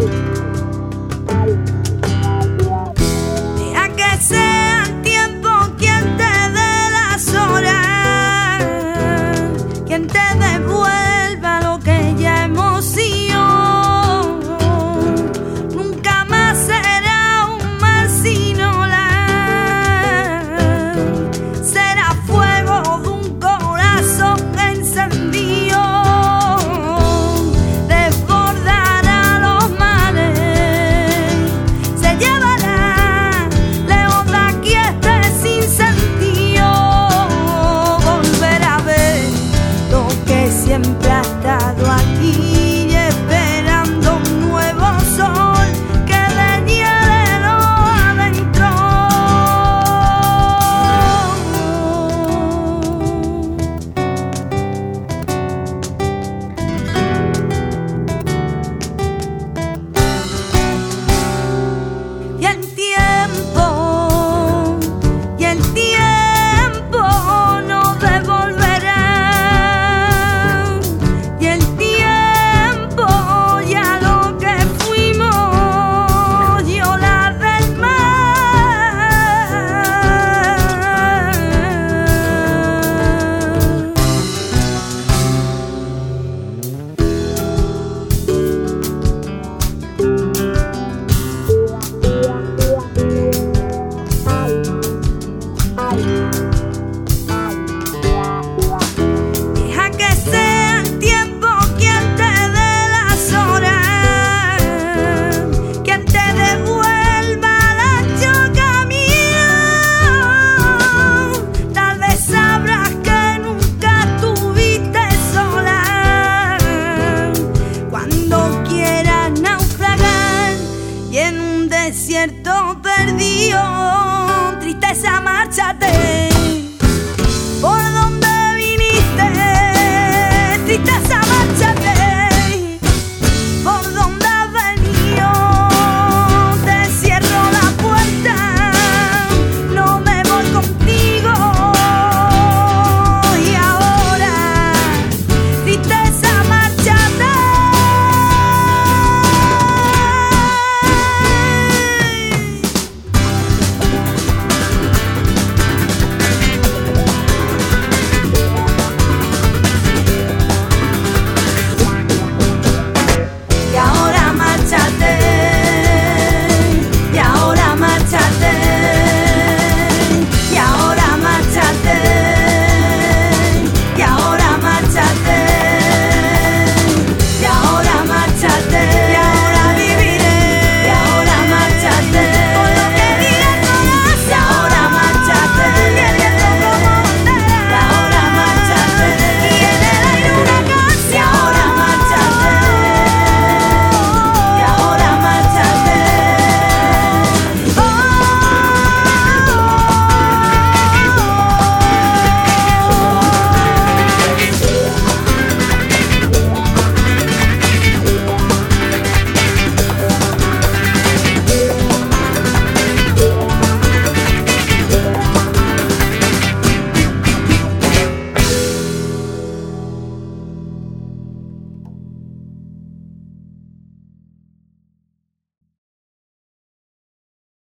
Oh. desierto perdido. Tristeza, márchate.